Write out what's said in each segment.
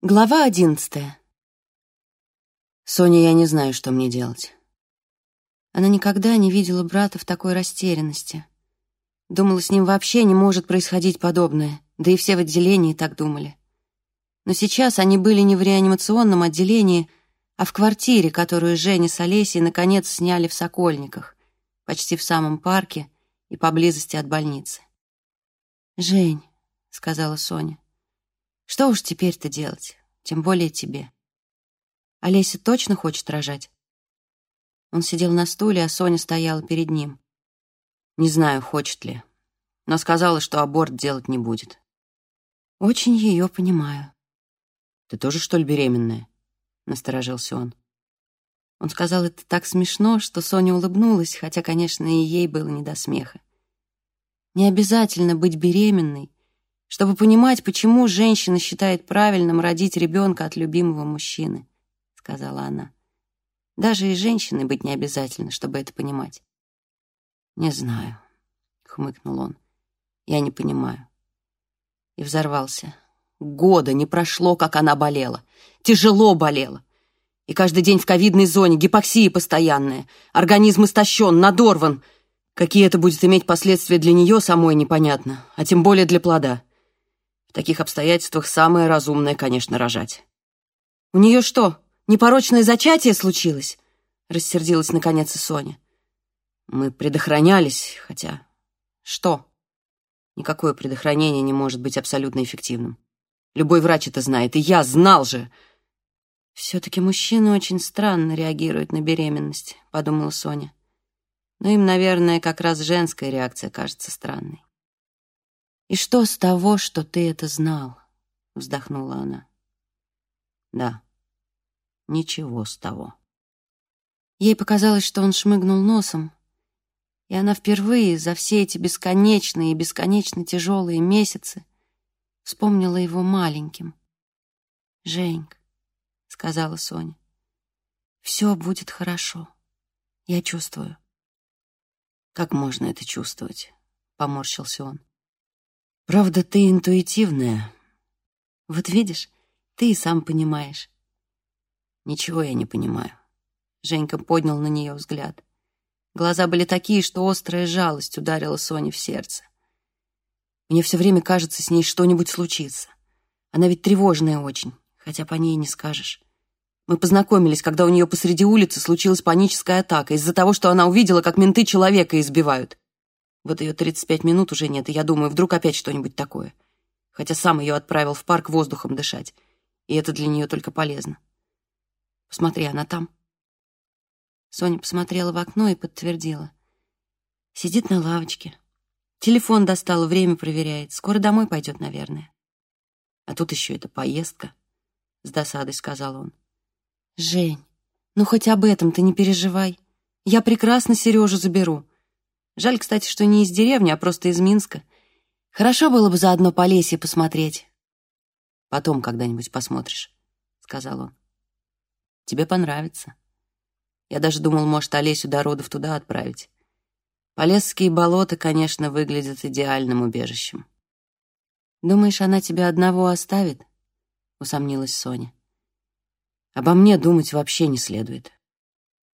Глава одиннадцатая. Соня, я не знаю, что мне делать. Она никогда не видела брата в такой растерянности. Думала, с ним вообще не может происходить подобное, да и все в отделении так думали. Но сейчас они были не в реанимационном отделении, а в квартире, которую Женя с Олесей наконец сняли в Сокольниках, почти в самом парке и поблизости от больницы. «Жень», — сказала Соня, — что уж теперь-то делать, тем более тебе. Олеся точно хочет рожать? Он сидел на стуле, а Соня стояла перед ним. Не знаю, хочет ли, но сказала, что аборт делать не будет. Очень ее понимаю. Ты тоже, что ли, беременная? Насторожился он. Он сказал это так смешно, что Соня улыбнулась, хотя, конечно, и ей было не до смеха. Не обязательно быть беременной, чтобы понимать, почему женщина считает правильным родить ребенка от любимого мужчины, сказала она. Даже и женщиной быть не обязательно, чтобы это понимать. Не знаю, хмыкнул он. Я не понимаю. И взорвался. Года не прошло, как она болела. Тяжело болела. И каждый день в ковидной зоне, гипоксия постоянная. Организм истощен, надорван. Какие это будет иметь последствия для нее, самой непонятно, а тем более для плода. Таких обстоятельствах самое разумное, конечно, рожать. «У нее что, непорочное зачатие случилось?» — рассердилась наконец и Соня. «Мы предохранялись, хотя...» «Что?» Никакое предохранение не может быть абсолютно эффективным. Любой врач это знает, и я знал же. «Все-таки мужчины очень странно реагируют на беременность», — подумала Соня. Но им, наверное, как раз женская реакция кажется странной. «И что с того, что ты это знал?» — вздохнула она. «Да, ничего с того». Ей показалось, что он шмыгнул носом, и она впервые за все эти бесконечные и бесконечно тяжелые месяцы вспомнила его маленьким. «Женька», — сказала Соня, — «все будет хорошо. Я чувствую». «Как можно это чувствовать?» — поморщился он. Правда, ты интуитивная. Вот видишь, ты и сам понимаешь. Ничего я не понимаю. Женька поднял на нее взгляд. Глаза были такие, что острая жалость ударила Соне в сердце. Мне все время кажется, с ней что-нибудь случится. Она ведь тревожная очень, хотя по ней не скажешь. Мы познакомились, когда у нее посреди улицы случилась паническая атака из-за того, что она увидела, как менты человека избивают. Вот ее 35 минут уже нет, и я думаю, вдруг опять что-нибудь такое. Хотя сам ее отправил в парк воздухом дышать. И это для нее только полезно. Посмотри, она там. Соня посмотрела в окно и подтвердила. Сидит на лавочке. Телефон достала, время проверяет. Скоро домой пойдет, наверное. А тут еще эта поездка, — с досадой сказал он. Жень, ну хоть об этом ты не переживай. Я прекрасно Сережу заберу. Жаль, кстати, что не из деревни, а просто из Минска. Хорошо было бы заодно по лесе посмотреть. Потом когда-нибудь посмотришь, — сказал он. Тебе понравится. Я даже думал, может, Олесю до родов туда отправить. Полесские болота, конечно, выглядят идеальным убежищем. «Думаешь, она тебя одного оставит?» — усомнилась Соня. «Обо мне думать вообще не следует».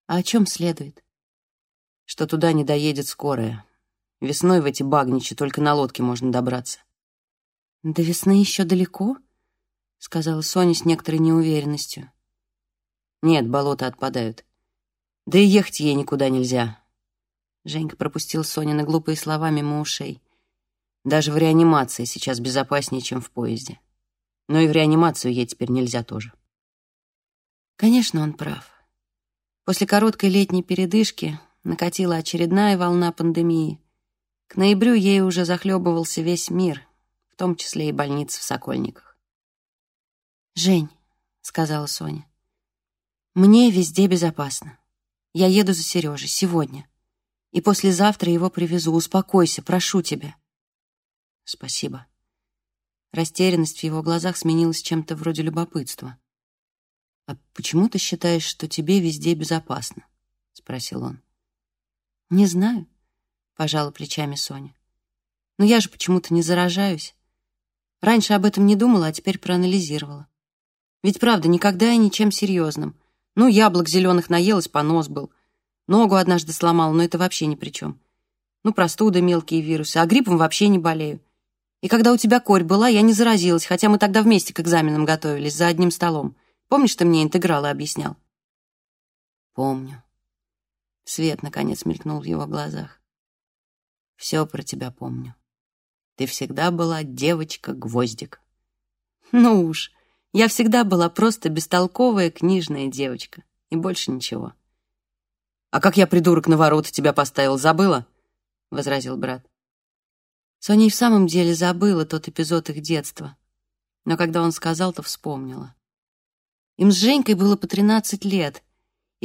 «А о чем следует?» Что туда не доедет скорая. Весной в эти багничи только на лодке можно добраться. «До весны еще далеко?» — сказала Соня с некоторой неуверенностью. «Нет, болота отпадают. Да и ехать ей никуда нельзя». Женька пропустил Соня на глупые слова мимо ушей. «Даже в реанимации сейчас безопаснее, чем в поезде. Но и в реанимацию ей теперь нельзя тоже». Конечно, он прав. После короткой летней передышки накатила очередная волна пандемии. К ноябрю ей уже захлебывался весь мир, в том числе и больница в Сокольниках. «Жень», — сказала Соня, — «мне везде безопасно. Я еду за Сережей сегодня, и послезавтра его привезу. Успокойся, прошу тебя». «Спасибо». Растерянность в его глазах сменилась чем-то вроде любопытства. «А почему ты считаешь, что тебе везде безопасно?» — спросил он. «Не знаю», — пожала плечами Соня. «Но я же почему-то не заражаюсь. Раньше об этом не думала, а теперь проанализировала. Ведь правда, никогда и ничем серьезным. Ну, яблок зеленых наелась, понос был. Ногу однажды сломала, но это вообще ни при чем. Ну, простуда, мелкие вирусы, а гриппом вообще не болею. И когда у тебя корь была, я не заразилась, хотя мы тогда вместе к экзаменам готовились, за одним столом. Помнишь, ты мне интегралы объяснял? Помню. Свет, наконец, мелькнул в его глазах. Все про тебя помню. Ты всегда была девочка-гвоздик. Ну уж, я всегда была просто бестолковая книжная девочка. И больше ничего. «А как я, придурок, на ворота тебя поставил, забыла?» — возразил брат. Соня и в самом деле забыла тот эпизод их детства. Но когда он сказал, то вспомнила. Им с Женькой было по 13 лет,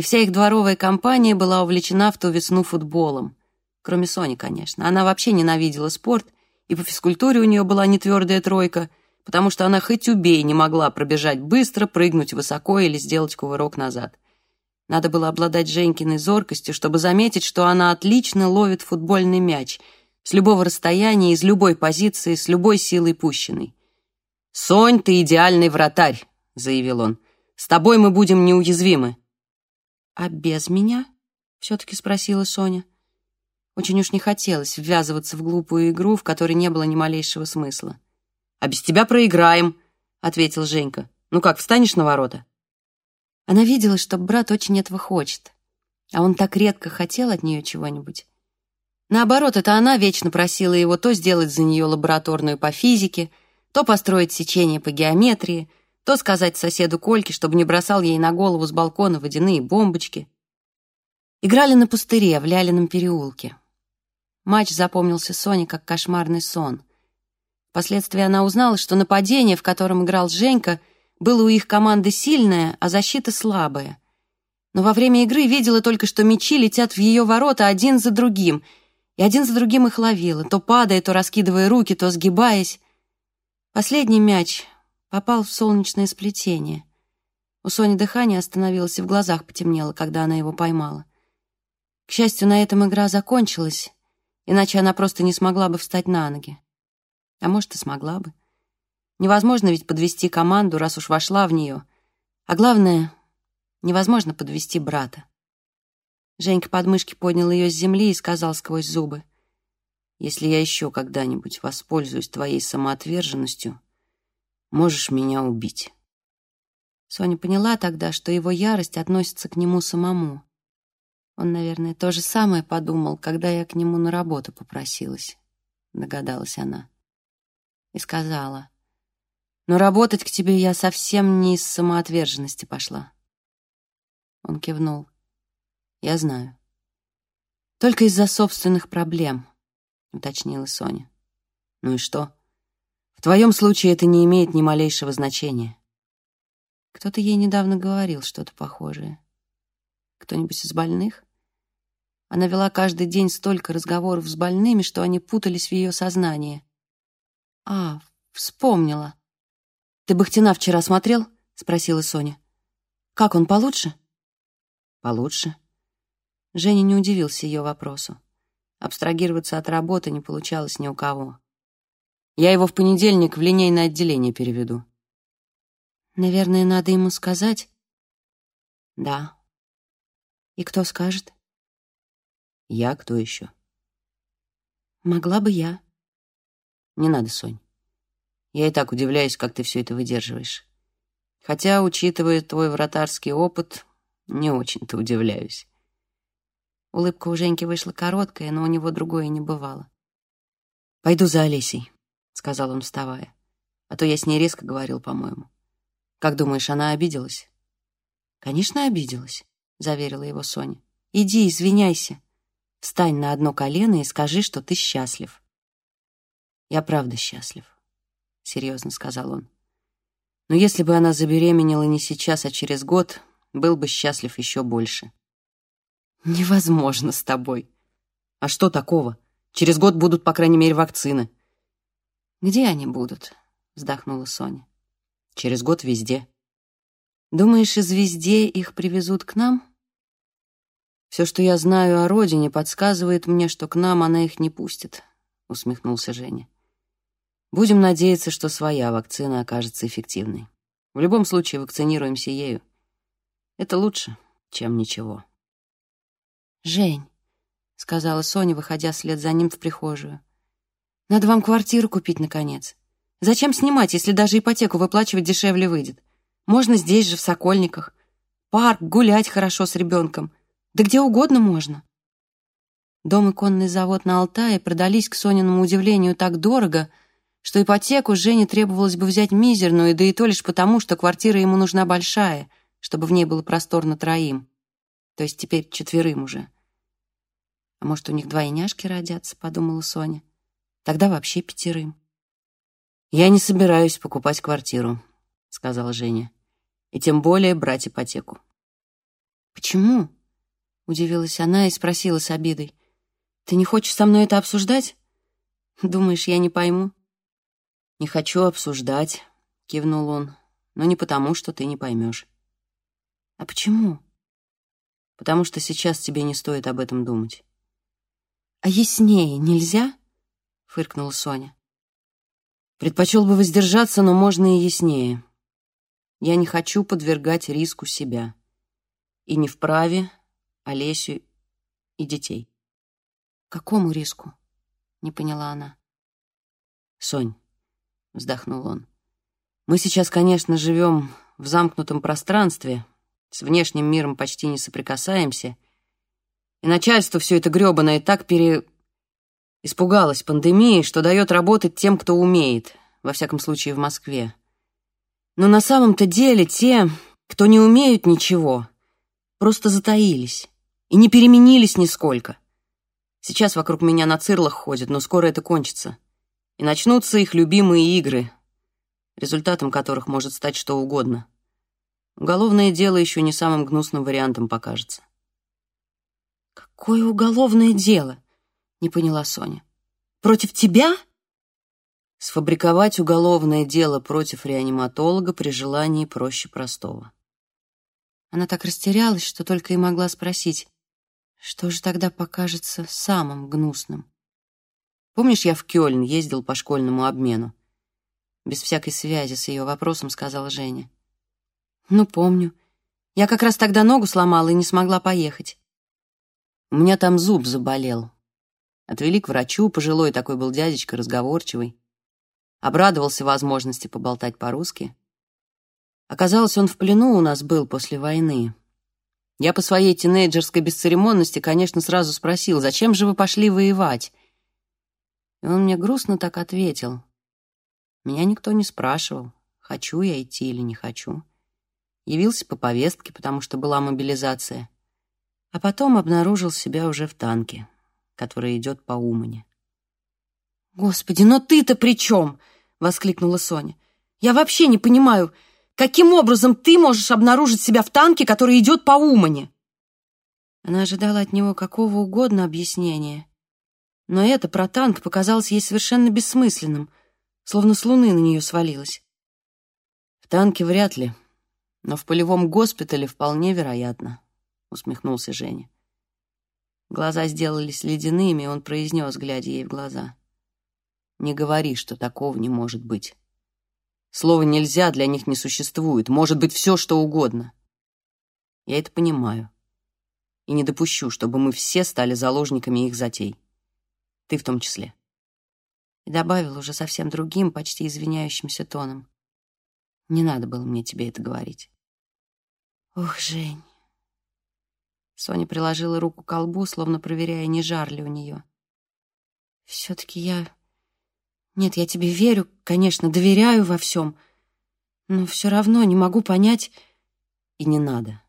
и вся их дворовая компания была увлечена в ту весну футболом. Кроме Сони, конечно. Она вообще ненавидела спорт, и по физкультуре у нее была не твердая тройка, потому что она хоть убей не могла пробежать быстро, прыгнуть высоко или сделать кувырок назад. Надо было обладать Женькиной зоркостью, чтобы заметить, что она отлично ловит футбольный мяч с любого расстояния, из любой позиции, с любой силой пущенной. «Сонь, ты идеальный вратарь», — заявил он. «С тобой мы будем неуязвимы». «А без меня?» — все-таки спросила Соня. Очень уж не хотелось ввязываться в глупую игру, в которой не было ни малейшего смысла. «А без тебя проиграем», — ответил Женька. «Ну как, встанешь на ворота?» Она видела, что брат очень этого хочет, а он так редко хотел от нее чего-нибудь. Наоборот, это она вечно просила его то сделать за нее лабораторную по физике, то построить сечение по геометрии, то сказать соседу Кольке, чтобы не бросал ей на голову с балкона водяные бомбочки. Играли на пустыре в Лялином переулке. Матч запомнился Соне как кошмарный сон. Впоследствии она узнала, что нападение, в котором играл Женька, было у их команды сильное, а защита слабая. Но во время игры видела только, что мячи летят в ее ворота один за другим, и один за другим их ловила, то падая, то раскидывая руки, то сгибаясь. Последний мяч попал в солнечное сплетение. У Сони дыхание остановилось и в глазах потемнело, когда она его поймала. К счастью, на этом игра закончилась, иначе она просто не смогла бы встать на ноги. А может, и смогла бы. Невозможно ведь подвести команду, раз уж вошла в нее. А главное, невозможно подвести брата. Женька под мышки поднял ее с земли и сказал сквозь зубы. «Если я еще когда-нибудь воспользуюсь твоей самоотверженностью, можешь меня убить». Соня поняла тогда, что его ярость относится к нему самому. Он, наверное, то же самое подумал, когда я к нему на работу попросилась, догадалась она и сказала, «Но работать к тебе я совсем не из самоотверженности пошла». Он кивнул. «Я знаю». «Только из-за собственных проблем», — уточнила Соня. «Ну и что? В твоем случае это не имеет ни малейшего значения». Кто-то ей недавно говорил что-то похожее. Кто-нибудь из больных? Она вела каждый день столько разговоров с больными, что они путались в ее сознании. «А, вспомнила. Ты Бахтина вчера смотрел?» — спросила Соня. «Как он, получше?» «Получше». Женя не удивился ее вопросу. Абстрагироваться от работы не получалось ни у кого. «Я его в понедельник в линейное отделение переведу». «Наверное, надо ему сказать?» «Да». «И кто скажет?» «Я кто еще?» «Могла бы я». Не надо, Сонь. Я и так удивляюсь, как ты все это выдерживаешь. Хотя, учитывая твой вратарский опыт, не очень-то удивляюсь. Улыбка у Женьки вышла короткая, но у него другое не бывало. «Пойду за Олесей», — сказал он, вставая. «А то я с ней резко говорил, по-моему. Как думаешь, она обиделась?» «Конечно, обиделась», — заверила его Соня. «Иди, извиняйся. Встань на одно колено и скажи, что ты счастлив». «Я правда счастлив», — серьезно сказал он. «Но если бы она забеременела не сейчас, а через год, был бы счастлив еще больше». «Невозможно с тобой». «А что такого? Через год будут, по крайней мере, вакцины». «Где они будут?» — вздохнула Соня. «Через год везде». «Думаешь, из везде их привезут к нам?» «Все, что я знаю о родине, подсказывает мне, что к нам она их не пустит», — усмехнулся Женя. Будем надеяться, что своя вакцина окажется эффективной. В любом случае вакцинируемся ею. Это лучше, чем ничего. «Жень», — сказала Соня, выходя вслед за ним в прихожую, «надо вам квартиру купить, наконец. Зачем снимать, если даже ипотеку выплачивать дешевле выйдет? Можно здесь же, в Сокольниках. Парк, гулять хорошо с ребенком. Да где угодно можно». Дом и конный завод на Алтае продались к Сониному удивлению так дорого, что ипотеку Жене требовалось бы взять мизерную, да и то лишь потому, что квартира ему нужна большая, чтобы в ней было просторно троим. То есть теперь четверым уже. А может, у них двойняшки родятся, подумала Соня. Тогда вообще пятерым. «Я не собираюсь покупать квартиру», — сказала Женя. «И тем более брать ипотеку». «Почему?» — удивилась она и спросила с обидой. «Ты не хочешь со мной это обсуждать? Думаешь, я не пойму?» «Не хочу обсуждать», — кивнул он, «но не потому, что ты не поймешь». «А почему?» «Потому что сейчас тебе не стоит об этом думать». «А яснее нельзя?» — фыркнула Соня. «Предпочел бы воздержаться, но можно и яснее. Я не хочу подвергать риску себя. И не вправе Олесю и детей». «Какому риску?» — не поняла она. «Сонь, — вздохнул он. «Мы сейчас, конечно, живем в замкнутом пространстве, с внешним миром почти не соприкасаемся, и начальство все это гребаное так пере... испугалось пандемии, что дает работать тем, кто умеет, во всяком случае в Москве. Но на самом-то деле те, кто не умеют ничего, просто затаились и не переменились нисколько. Сейчас вокруг меня на цирлах ходят, но скоро это кончится и начнутся их любимые игры, результатом которых может стать что угодно. Уголовное дело еще не самым гнусным вариантом покажется. «Какое уголовное дело?» — не поняла Соня. «Против тебя?» Сфабриковать уголовное дело против реаниматолога при желании проще простого. Она так растерялась, что только и могла спросить, что же тогда покажется самым гнусным. Помнишь, я в Кёльн ездил по школьному обмену? Без всякой связи с ее вопросом сказала Женя. Ну, помню. Я как раз тогда ногу сломала и не смогла поехать. У меня там зуб заболел. Отвели к врачу, пожилой такой был дядечка, разговорчивый. Обрадовался возможности поболтать по-русски. Оказалось, он в плену у нас был после войны. Я по своей тинейджерской бесцеремонности, конечно, сразу спросил, зачем же вы пошли воевать? И он мне грустно так ответил. Меня никто не спрашивал, хочу я идти или не хочу. Явился по повестке, потому что была мобилизация. А потом обнаружил себя уже в танке, который идет по Умане. «Господи, но ты-то при чем?» — воскликнула Соня. «Я вообще не понимаю, каким образом ты можешь обнаружить себя в танке, который идет по Умане?» Она ожидала от него какого угодно объяснения, но это про танк показалось ей совершенно бессмысленным, словно с луны на нее свалилось. «В танке вряд ли, но в полевом госпитале вполне вероятно», — усмехнулся Женя. Глаза сделались ледяными, и он произнес, глядя ей в глаза. «Не говори, что такого не может быть. Слово «нельзя» для них не существует, может быть все, что угодно. Я это понимаю и не допущу, чтобы мы все стали заложниками их затей. Ты в том числе. И добавил уже совсем другим, почти извиняющимся тоном. Не надо было мне тебе это говорить. Ох, Жень. Соня приложила руку к колбу, словно проверяя, не жар ли у нее. Все-таки я... Нет, я тебе верю, конечно, доверяю во всем, но все равно не могу понять... И не надо.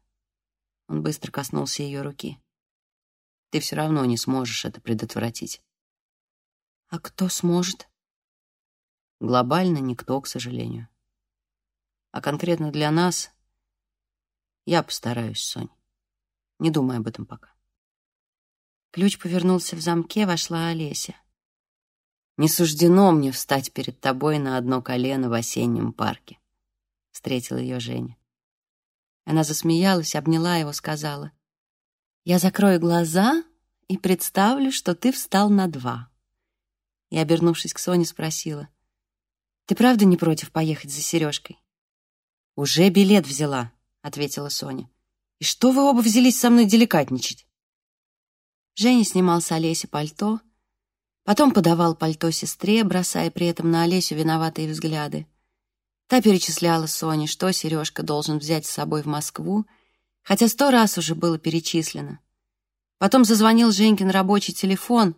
Он быстро коснулся ее руки. Ты все равно не сможешь это предотвратить. А кто сможет? Глобально никто, к сожалению. А конкретно для нас я постараюсь, Сонь. Не думай об этом пока. Ключ повернулся в замке, вошла Олеся. «Не суждено мне встать перед тобой на одно колено в осеннем парке», — встретила ее Женя. Она засмеялась, обняла его, сказала, «Я закрою глаза и представлю, что ты встал на два» и, обернувшись к Соне, спросила. «Ты правда не против поехать за Сережкой?» «Уже билет взяла», — ответила Соня. «И что вы оба взялись со мной деликатничать?» Женя снимал с Олеси пальто, потом подавал пальто сестре, бросая при этом на Олесю виноватые взгляды. Та перечисляла Соне, что Сережка должен взять с собой в Москву, хотя сто раз уже было перечислено. Потом зазвонил Женькин рабочий телефон,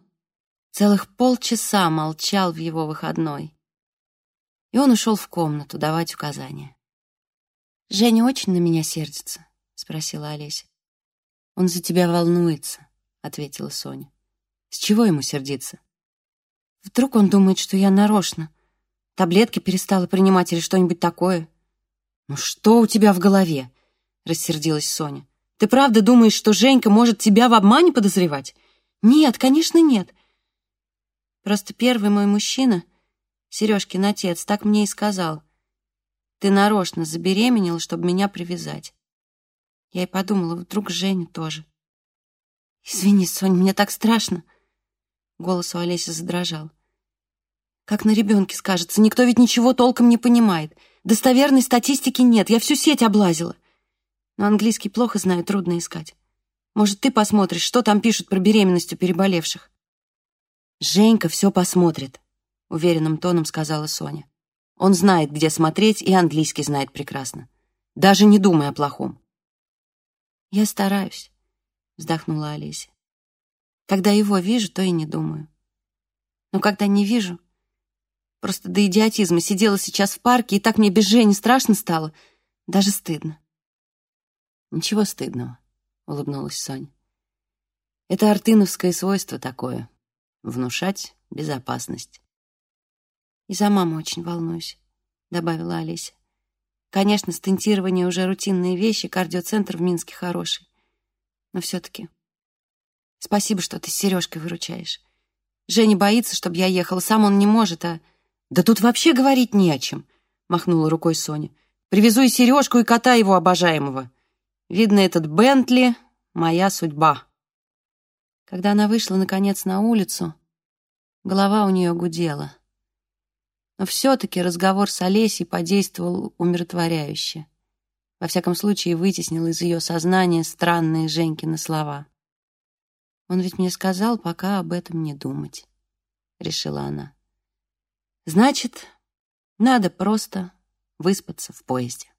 целых полчаса молчал в его выходной. И он ушел в комнату давать указания. «Женя очень на меня сердится?» — спросила Олеся. «Он за тебя волнуется», ответила Соня. С чего ему сердиться? Вдруг он думает, что я нарочно. Таблетки перестала принимать или что-нибудь такое. Ну что у тебя в голове? Рассердилась Соня. Ты правда думаешь, что Женька может тебя в обмане подозревать? Нет, конечно, нет. Просто первый мой мужчина, Сережкин отец, так мне и сказал. Ты нарочно забеременела, чтобы меня привязать. Я и подумала, вдруг Женя тоже. «Извини, Сонь, мне так страшно!» Голос у Олеси задрожал. «Как на ребенке скажется, никто ведь ничего толком не понимает. Достоверной статистики нет, я всю сеть облазила. Но английский плохо знаю, трудно искать. Может, ты посмотришь, что там пишут про беременность у переболевших?» «Женька все посмотрит», — уверенным тоном сказала Соня. «Он знает, где смотреть, и английский знает прекрасно. Даже не думай о плохом». «Я стараюсь», вздохнула Олеся. Когда его вижу, то и не думаю. Но когда не вижу, просто до идиотизма сидела сейчас в парке, и так мне без Жени страшно стало, даже стыдно. Ничего стыдного, улыбнулась Соня. Это артыновское свойство такое — внушать безопасность. И за маму очень волнуюсь, добавила Олеся. Конечно, стентирование уже рутинные вещи, кардиоцентр в Минске хороший. Но все-таки спасибо, что ты с Сережкой выручаешь. Женя боится, чтобы я ехала, сам он не может, а... Да тут вообще говорить не о чем, махнула рукой Соня. Привезу и Сережку, и кота его обожаемого. Видно, этот Бентли — моя судьба. Когда она вышла, наконец, на улицу, голова у нее гудела. Но все-таки разговор с Олесей подействовал умиротворяюще. Во всяком случае, вытеснил из ее сознания странные Женькины слова. «Он ведь мне сказал, пока об этом не думать», — решила она. «Значит, надо просто выспаться в поезде».